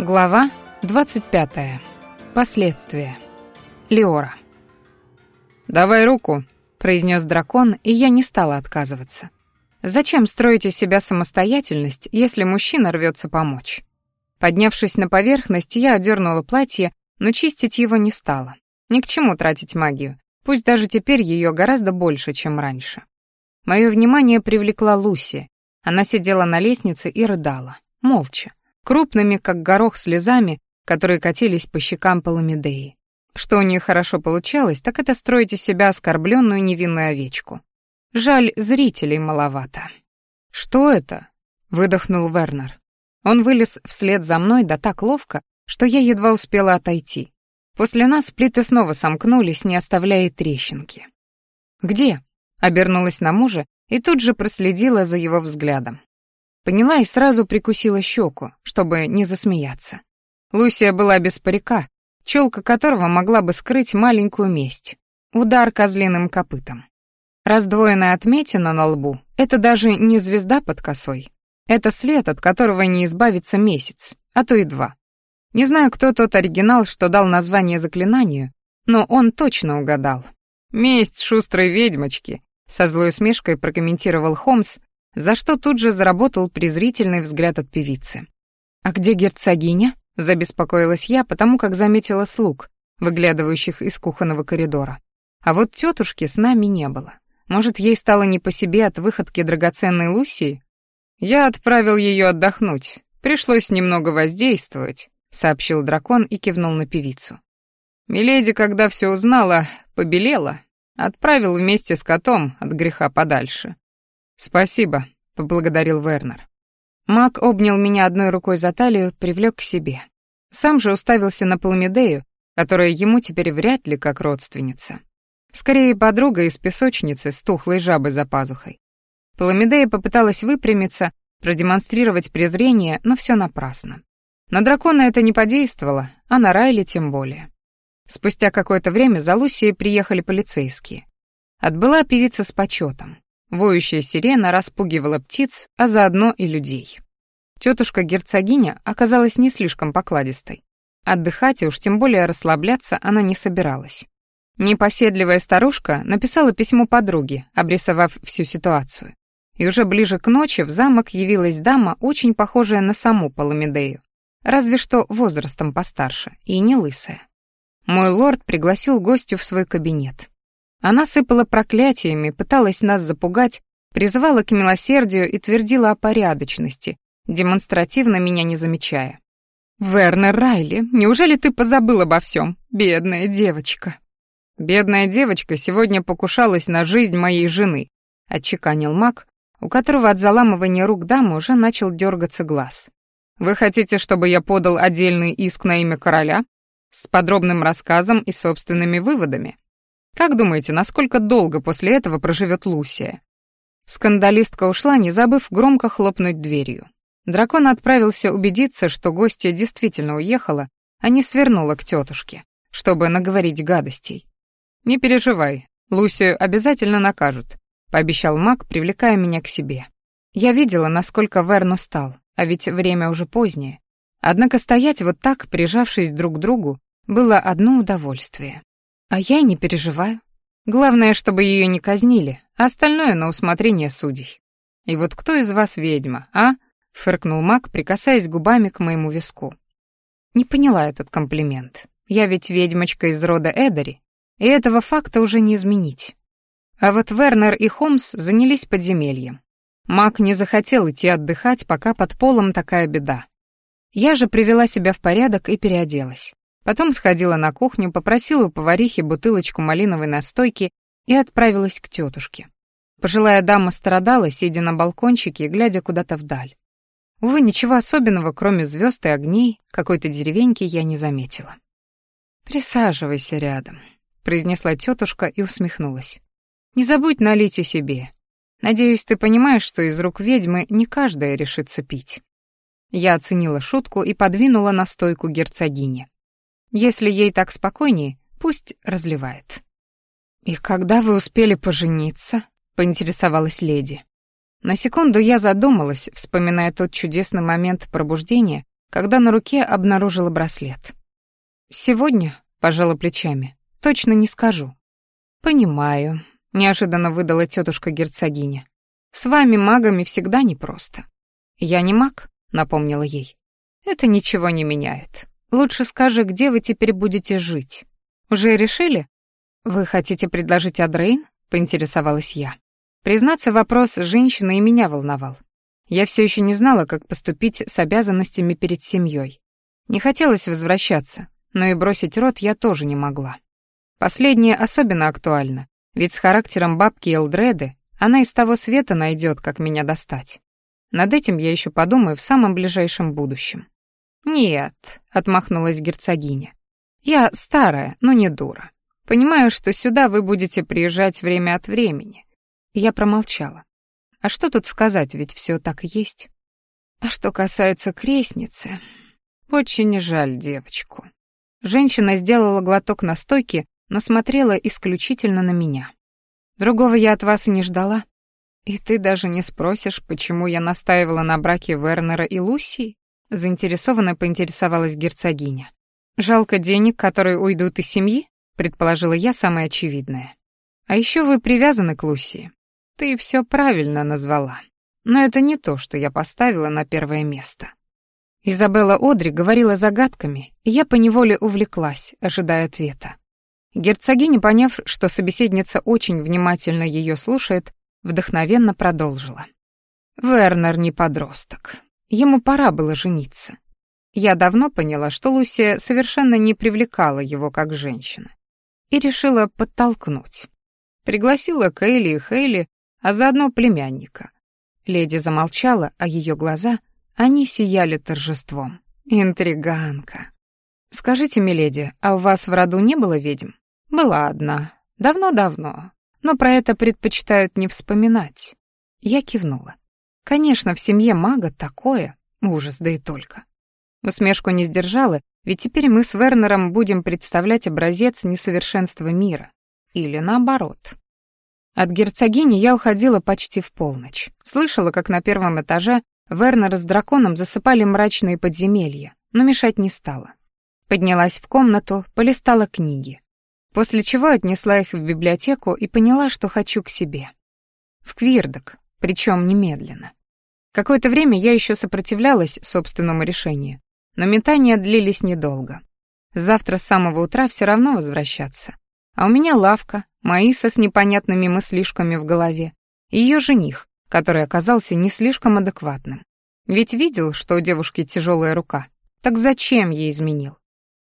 Глава 25. Последствия. Леора. «Давай руку», — произнес дракон, и я не стала отказываться. Зачем строить из себя самостоятельность, если мужчина рвется помочь? Поднявшись на поверхность, я одернула платье, но чистить его не стала. Ни к чему тратить магию, пусть даже теперь ее гораздо больше, чем раньше. Мое внимание привлекла Луси. Она сидела на лестнице и рыдала, молча крупными, как горох, слезами, которые катились по щекам Паламидеи. Что у нее хорошо получалось, так это строить из себя оскорбленную невинную овечку. Жаль, зрителей маловато. «Что это?» — выдохнул Вернер. Он вылез вслед за мной да так ловко, что я едва успела отойти. После нас плиты снова сомкнулись, не оставляя трещинки. «Где?» — обернулась на мужа и тут же проследила за его взглядом. Поняла и сразу прикусила щеку, чтобы не засмеяться. Лусия была без парика, челка которого могла бы скрыть маленькую месть. Удар козлиным копытом. Раздвоенная отметина на лбу — это даже не звезда под косой. Это след, от которого не избавиться месяц, а то и два. Не знаю, кто тот оригинал, что дал название заклинанию, но он точно угадал. «Месть шустрой ведьмочки», — со злой усмешкой прокомментировал Холмс, за что тут же заработал презрительный взгляд от певицы. «А где герцогиня?» — забеспокоилась я, потому как заметила слуг, выглядывающих из кухонного коридора. А вот тетушки с нами не было. Может, ей стало не по себе от выходки драгоценной Лусии? Я отправил ее отдохнуть. Пришлось немного воздействовать, сообщил дракон и кивнул на певицу. Миледи, когда все узнала, побелела, отправил вместе с котом от греха подальше. «Спасибо», — поблагодарил Вернер. Мак обнял меня одной рукой за талию, привлек к себе. Сам же уставился на Паламидею, которая ему теперь вряд ли как родственница. Скорее, подруга из песочницы с тухлой жабой за пазухой. Паламидея попыталась выпрямиться, продемонстрировать презрение, но все напрасно. На дракона это не подействовало, а на Райли тем более. Спустя какое-то время за Лусией приехали полицейские. Отбыла певица с почетом. Воющая сирена распугивала птиц, а заодно и людей. Тетушка-герцогиня оказалась не слишком покладистой. Отдыхать и уж тем более расслабляться она не собиралась. Непоседливая старушка написала письмо подруге, обрисовав всю ситуацию. И уже ближе к ночи в замок явилась дама, очень похожая на саму Паламидею, разве что возрастом постарше и не лысая. Мой лорд пригласил гостю в свой кабинет. Она сыпала проклятиями, пыталась нас запугать, призывала к милосердию и твердила о порядочности, демонстративно меня не замечая. «Вернер Райли, неужели ты позабыл обо всем, бедная девочка?» «Бедная девочка сегодня покушалась на жизнь моей жены», — отчеканил маг, у которого от заламывания рук дамы уже начал дергаться глаз. «Вы хотите, чтобы я подал отдельный иск на имя короля? С подробным рассказом и собственными выводами?» Как думаете, насколько долго после этого проживет Лусия? Скандалистка ушла, не забыв громко хлопнуть дверью. Дракон отправился убедиться, что гостья действительно уехала, а не свернула к тетушке, чтобы наговорить гадостей. «Не переживай, Лусию обязательно накажут», — пообещал маг, привлекая меня к себе. Я видела, насколько Верн устал, а ведь время уже позднее. Однако стоять вот так, прижавшись друг к другу, было одно удовольствие. А я не переживаю. Главное, чтобы ее не казнили, а остальное на усмотрение судей. И вот кто из вас ведьма, а? фыркнул Мак, прикасаясь губами к моему виску. Не поняла этот комплимент. Я ведь ведьмочка из рода Эдери, и этого факта уже не изменить. А вот Вернер и Холмс занялись подземельем. Мак не захотел идти отдыхать, пока под полом такая беда. Я же привела себя в порядок и переоделась. Потом сходила на кухню, попросила у поварихи бутылочку малиновой настойки и отправилась к тетушке. Пожилая дама страдала, сидя на балкончике и глядя куда-то вдаль. Увы, ничего особенного, кроме звезд и огней, какой-то деревеньки я не заметила. «Присаживайся рядом», — произнесла тетушка и усмехнулась. «Не забудь налить и себе. Надеюсь, ты понимаешь, что из рук ведьмы не каждая решится пить». Я оценила шутку и подвинула настойку герцогине. Если ей так спокойнее, пусть разливает. «И когда вы успели пожениться?» — поинтересовалась леди. На секунду я задумалась, вспоминая тот чудесный момент пробуждения, когда на руке обнаружила браслет. «Сегодня», — пожала плечами, — «точно не скажу». «Понимаю», — неожиданно выдала тетушка герцогиня. «С вами, магами, всегда непросто». «Я не маг», — напомнила ей. «Это ничего не меняет. Лучше скажи, где вы теперь будете жить. Уже решили?» «Вы хотите предложить Адрейн?» — поинтересовалась я. Признаться, вопрос женщины и меня волновал. Я все еще не знала, как поступить с обязанностями перед семьей. Не хотелось возвращаться, но и бросить род я тоже не могла. Последнее особенно актуально, ведь с характером бабки Элдреды она из того света найдет, как меня достать. Над этим я еще подумаю в самом ближайшем будущем. «Нет», — отмахнулась герцогиня. «Я старая, но не дура. Понимаю, что сюда вы будете приезжать время от времени». Я промолчала. А что тут сказать, ведь все так и есть. А что касается крестницы, очень жаль девочку. Женщина сделала глоток настойки, но смотрела исключительно на меня. Другого я от вас и не ждала. И ты даже не спросишь, почему я настаивала на браке Вернера и Лусии? Заинтересованно поинтересовалась герцогиня. Жалко денег, которые уйдут из семьи, предположила я самое очевидное. А еще вы привязаны к Лусии. Ты все правильно назвала. Но это не то, что я поставила на первое место. Изабелла Одри говорила загадками, и я поневоле увлеклась, ожидая ответа. Герцогиня, поняв, что собеседница очень внимательно ее слушает, вдохновенно продолжила. «Вернер не подросток. Ему пора было жениться. Я давно поняла, что Лусия совершенно не привлекала его как женщина. И решила подтолкнуть. Пригласила Кейли и Хейли а заодно племянника. Леди замолчала, а ее глаза, они сияли торжеством. Интриганка. «Скажите, миледи, а у вас в роду не было ведьм?» «Была одна. Давно-давно. Но про это предпочитают не вспоминать». Я кивнула. «Конечно, в семье мага такое. Ужас, да и только». Усмешку не сдержала, ведь теперь мы с Вернером будем представлять образец несовершенства мира. Или наоборот. От герцогини я уходила почти в полночь. Слышала, как на первом этаже Вернера с драконом засыпали мрачные подземелья, но мешать не стала. Поднялась в комнату, полистала книги. После чего отнесла их в библиотеку и поняла, что хочу к себе. В Квирдок, причем немедленно. Какое-то время я еще сопротивлялась собственному решению, но метания длились недолго. Завтра с самого утра все равно возвращаться. А у меня лавка, Маиса с непонятными мыслишками в голове, и ее жених, который оказался не слишком адекватным. Ведь видел, что у девушки тяжелая рука. Так зачем ей изменил?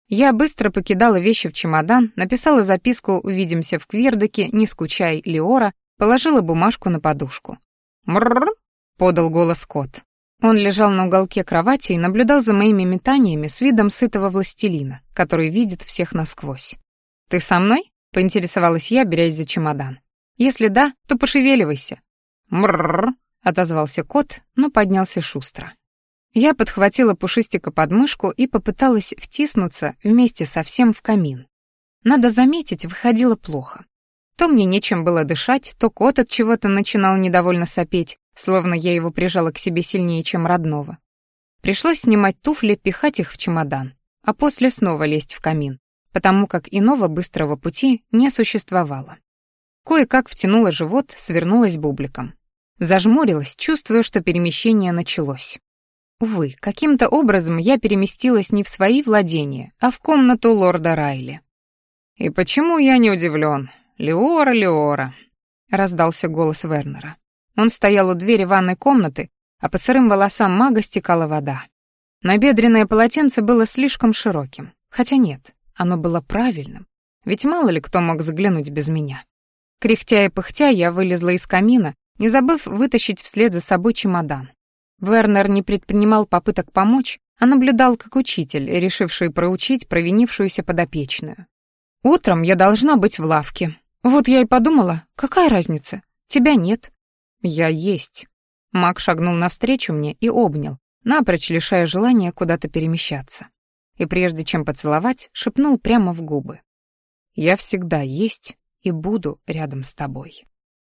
Я быстро покидала вещи в чемодан, написала записку «Увидимся в Квирдоке, не скучай, Леора», положила бумажку на подушку. «Мрррр», — подал голос кот. Он лежал на уголке кровати и наблюдал за моими метаниями с видом сытого властелина, который видит всех насквозь. «Ты со мной?» — поинтересовалась я, берясь за чемодан. «Если да, то пошевеливайся». «Мрррр», — отозвался кот, но поднялся шустро. Я подхватила пушистика под мышку и попыталась втиснуться вместе со всем в камин. Надо заметить, выходило плохо. То мне нечем было дышать, то кот от чего-то начинал недовольно сопеть, словно я его прижала к себе сильнее, чем родного. Пришлось снимать туфли, пихать их в чемодан, а после снова лезть в камин потому как иного быстрого пути не существовало. Кое-как втянула живот, свернулась бубликом. Зажмурилась, чувствуя, что перемещение началось. Увы, каким-то образом я переместилась не в свои владения, а в комнату лорда Райли. «И почему я не удивлен? Леора, Леора!» — раздался голос Вернера. Он стоял у двери ванной комнаты, а по сырым волосам мага стекала вода. Набедренное полотенце было слишком широким. Хотя нет, оно было правильным, ведь мало ли кто мог заглянуть без меня. Кряхтя и пыхтя я вылезла из камина, не забыв вытащить вслед за собой чемодан. Вернер не предпринимал попыток помочь, а наблюдал как учитель, решивший проучить провинившуюся подопечную. «Утром я должна быть в лавке. Вот я и подумала, какая разница? Тебя нет». «Я есть». Мак шагнул навстречу мне и обнял, напрочь лишая желания куда-то перемещаться и прежде чем поцеловать, шепнул прямо в губы. «Я всегда есть и буду рядом с тобой».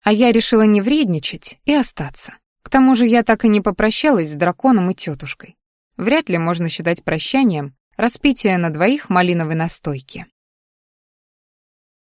А я решила не вредничать и остаться. К тому же я так и не попрощалась с драконом и тетушкой. вряд ли можно считать прощанием распитие на двоих малиновой настойки.